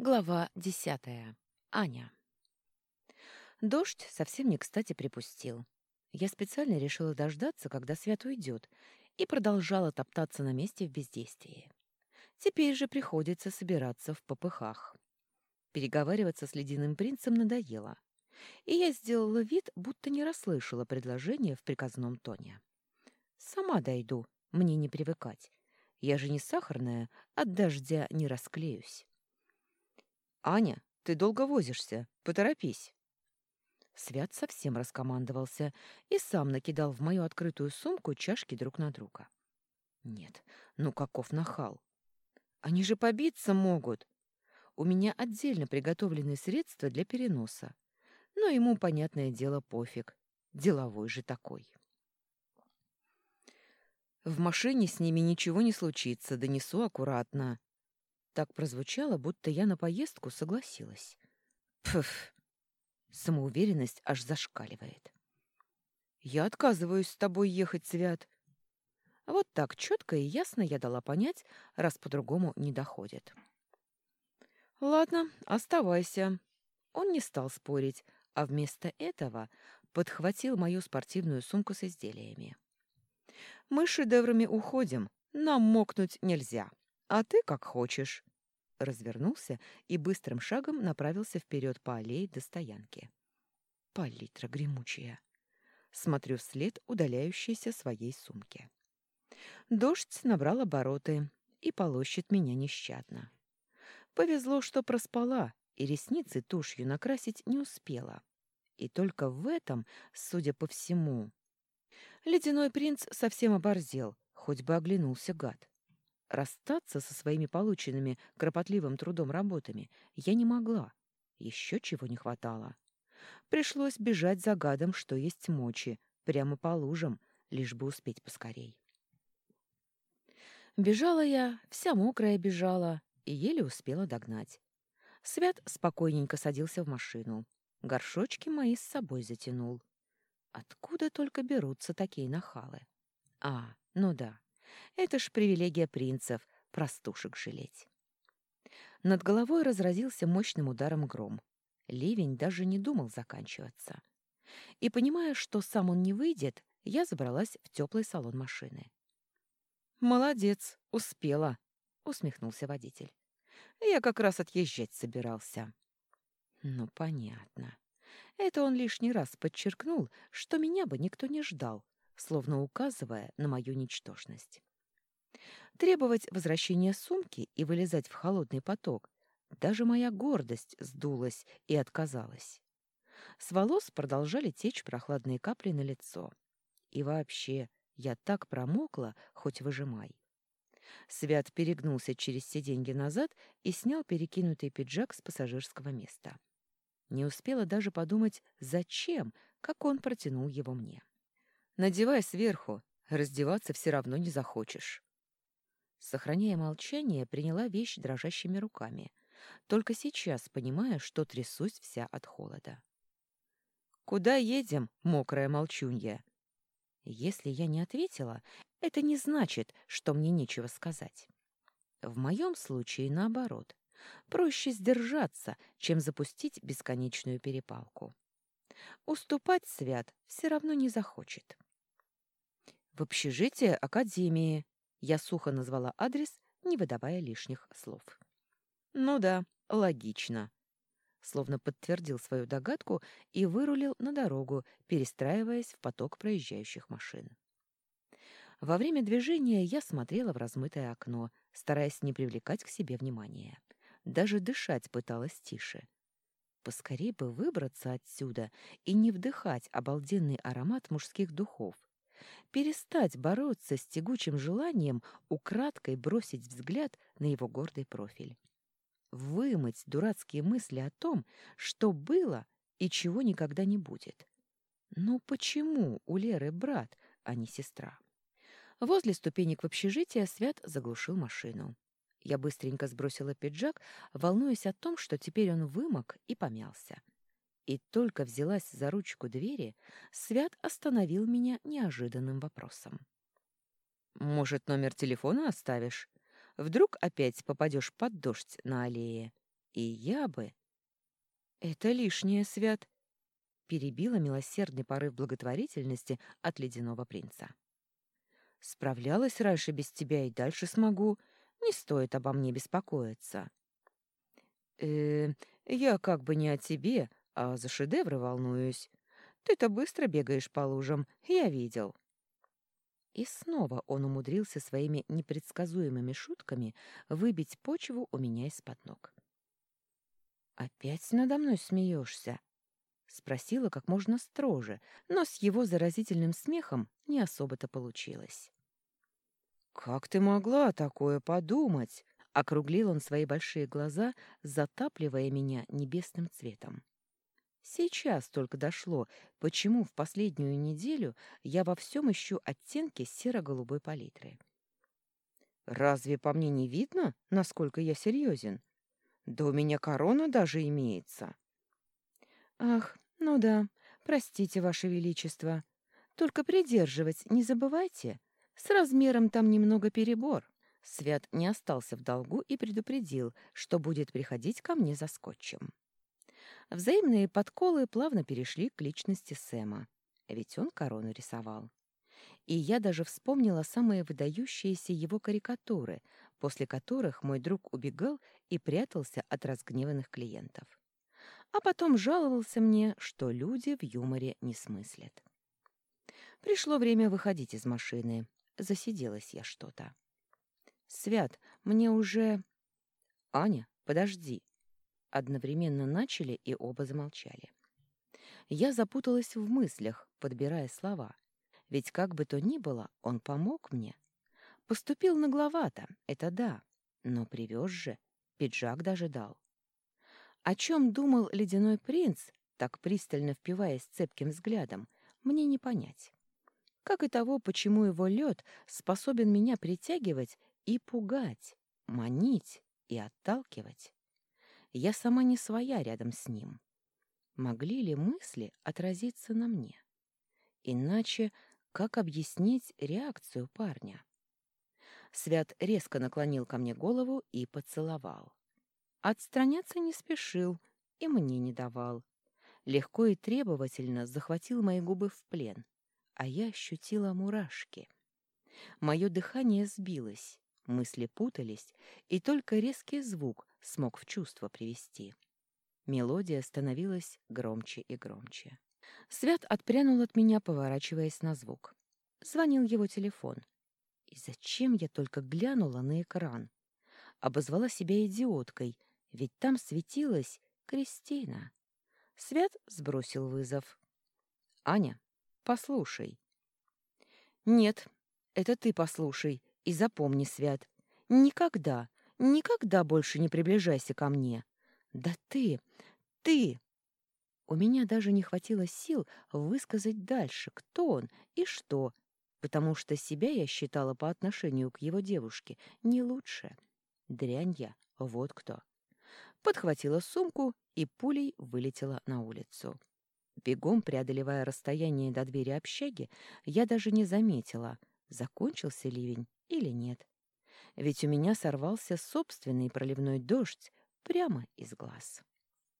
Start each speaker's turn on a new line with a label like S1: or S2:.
S1: Глава десятая. Аня. Дождь совсем не кстати припустил. Я специально решила дождаться, когда Свят уйдет, и продолжала топтаться на месте в бездействии. Теперь же приходится собираться в попыхах. Переговариваться с ледяным принцем надоело, и я сделала вид, будто не расслышала предложение в приказном тоне. «Сама дойду, мне не привыкать. Я же не сахарная, от дождя не расклеюсь».
S2: «Аня, ты долго возишься. Поторопись».
S1: Свят совсем раскомандовался и сам накидал в мою открытую сумку чашки друг на друга. Нет, ну каков нахал. Они же побиться могут. У меня отдельно приготовлены средства для переноса. Но ему, понятное дело, пофиг. Деловой же такой.
S2: В машине с ними ничего не случится, донесу аккуратно.
S1: Так прозвучало, будто я на поездку согласилась. Пф, самоуверенность аж зашкаливает.
S2: Я отказываюсь с тобой ехать, Свят.
S1: Вот так четко и ясно я дала понять, раз по-другому не доходит. Ладно, оставайся. Он не стал спорить, а вместо этого подхватил мою спортивную сумку с изделиями. Мы шедеврами уходим, нам мокнуть нельзя. А ты как хочешь развернулся и быстрым шагом направился вперед по аллее до стоянки. Палитра гремучая. Смотрю вслед удаляющейся своей сумки. Дождь набрал обороты и полощет меня нещадно. Повезло, что проспала, и ресницы тушью накрасить не успела. И только в этом, судя по всему... Ледяной принц совсем оборзел, хоть бы оглянулся гад. Расстаться со своими полученными кропотливым трудом работами я не могла. Еще чего не хватало. Пришлось бежать за гадом, что есть мочи, прямо по лужам, лишь бы успеть поскорей. Бежала я, вся мокрая бежала, и еле успела догнать. Свят спокойненько садился в машину. Горшочки мои с собой затянул. Откуда только берутся такие нахалы? А, ну да, это ж привилегия принцев — простушек жалеть. Над головой разразился мощным ударом гром. Ливень даже не думал заканчиваться. И, понимая, что сам он не выйдет, я забралась в теплый салон машины. «Молодец, успела», — усмехнулся водитель. «Я как раз отъезжать собирался». «Ну, понятно. Это он лишний раз подчеркнул, что меня бы никто не ждал, словно указывая на мою ничтожность. Требовать возвращения сумки и вылезать в холодный поток даже моя гордость сдулась и отказалась. С волос продолжали течь прохладные капли на лицо. И вообще, я так промокла, хоть выжимай. Свят перегнулся через сиденье назад и снял перекинутый пиджак с пассажирского места. Не успела даже подумать, зачем, как он протянул его мне. Надевай сверху, раздеваться все равно не захочешь. Сохраняя молчание, приняла вещь дрожащими руками, только сейчас понимая, что трясусь вся от холода. «Куда едем, мокрая молчунья?» Если я не ответила, это не значит, что мне нечего сказать. В моем случае наоборот. Проще сдержаться, чем запустить бесконечную перепалку. Уступать Свят все равно не захочет. В общежитие Академии. Я сухо назвала адрес, не выдавая лишних слов. Ну да, логично. Словно подтвердил свою догадку и вырулил на дорогу, перестраиваясь в поток проезжающих машин. Во время движения я смотрела в размытое окно, стараясь не привлекать к себе внимания. Даже дышать пыталась тише. Поскорей бы выбраться отсюда и не вдыхать обалденный аромат мужских духов, перестать бороться с тягучим желанием украдкой бросить взгляд на его гордый профиль. Вымыть дурацкие мысли о том, что было и чего никогда не будет. Но почему у Леры брат, а не сестра? Возле ступенек в общежитие Свят заглушил машину. Я быстренько сбросила пиджак, волнуясь о том, что теперь он вымок и помялся. И только взялась за ручку двери, Свят остановил меня неожиданным вопросом. «Может, номер телефона оставишь? Вдруг опять попадешь под дождь на аллее? И я бы... Это лишнее, Свят, перебила милосердный порыв благотворительности от ледяного принца. Справлялась раньше без тебя и дальше смогу. Не стоит обо мне беспокоиться. Э, я как бы не о тебе, а за шедевры волнуюсь. Ты-то быстро бегаешь по лужам, я видел. И снова он умудрился своими непредсказуемыми шутками выбить почву у меня из-под ног. «Опять надо мной смеешься?» — спросила как можно строже, но с его заразительным смехом не особо-то получилось. «Как ты могла такое подумать?» — округлил он свои большие глаза, затапливая меня небесным цветом. Сейчас только дошло, почему в последнюю неделю я во всем ищу оттенки серо-голубой палитры. «Разве по мне не видно, насколько я серьезен? Да у меня корона даже имеется». «Ах, ну да, простите, Ваше Величество. Только придерживать не забывайте. С размером там немного перебор». Свят не остался в долгу и предупредил, что будет приходить ко мне за скотчем. Взаимные подколы плавно перешли к личности Сэма, ведь он корону рисовал. И я даже вспомнила самые выдающиеся его карикатуры, после которых мой друг убегал и прятался от разгневанных клиентов. А потом жаловался мне, что люди в юморе не смыслят. Пришло время выходить из машины. Засиделась я что-то. «Свят, мне уже...» «Аня, подожди!» Одновременно начали и оба замолчали. Я запуталась в мыслях, подбирая слова. Ведь как бы то ни было, он помог мне. Поступил нагловато, это да, но привез же, пиджак даже дал. О чем думал ледяной принц, так пристально впиваясь цепким взглядом, мне не понять. Как и того, почему его лед способен меня притягивать и пугать, манить и отталкивать я сама не своя рядом с ним. Могли ли мысли отразиться на мне? Иначе как объяснить реакцию парня? Свят резко наклонил ко мне голову и поцеловал. Отстраняться не спешил и мне не давал. Легко и требовательно захватил мои губы в плен, а я ощутила мурашки. Мое дыхание сбилось, мысли путались, и только резкий звук смог в чувство привести. Мелодия становилась громче и громче. Свят отпрянул от меня, поворачиваясь на звук. Звонил его телефон. И зачем я только глянула на экран? Обозвала себя идиоткой, ведь там светилась Кристина. Свят сбросил вызов. «Аня, послушай». «Нет, это ты послушай и запомни, Свят. Никогда, Никогда больше не приближайся ко мне. Да ты, ты... У меня даже не хватило сил высказать дальше, кто он и что, потому что себя я считала по отношению к его девушке не лучше. Дрянь я, вот кто. Подхватила сумку и пулей вылетела на улицу. Бегом преодолевая расстояние до двери общаги, я даже не заметила, закончился ливень или нет ведь у меня сорвался собственный проливной дождь прямо из глаз.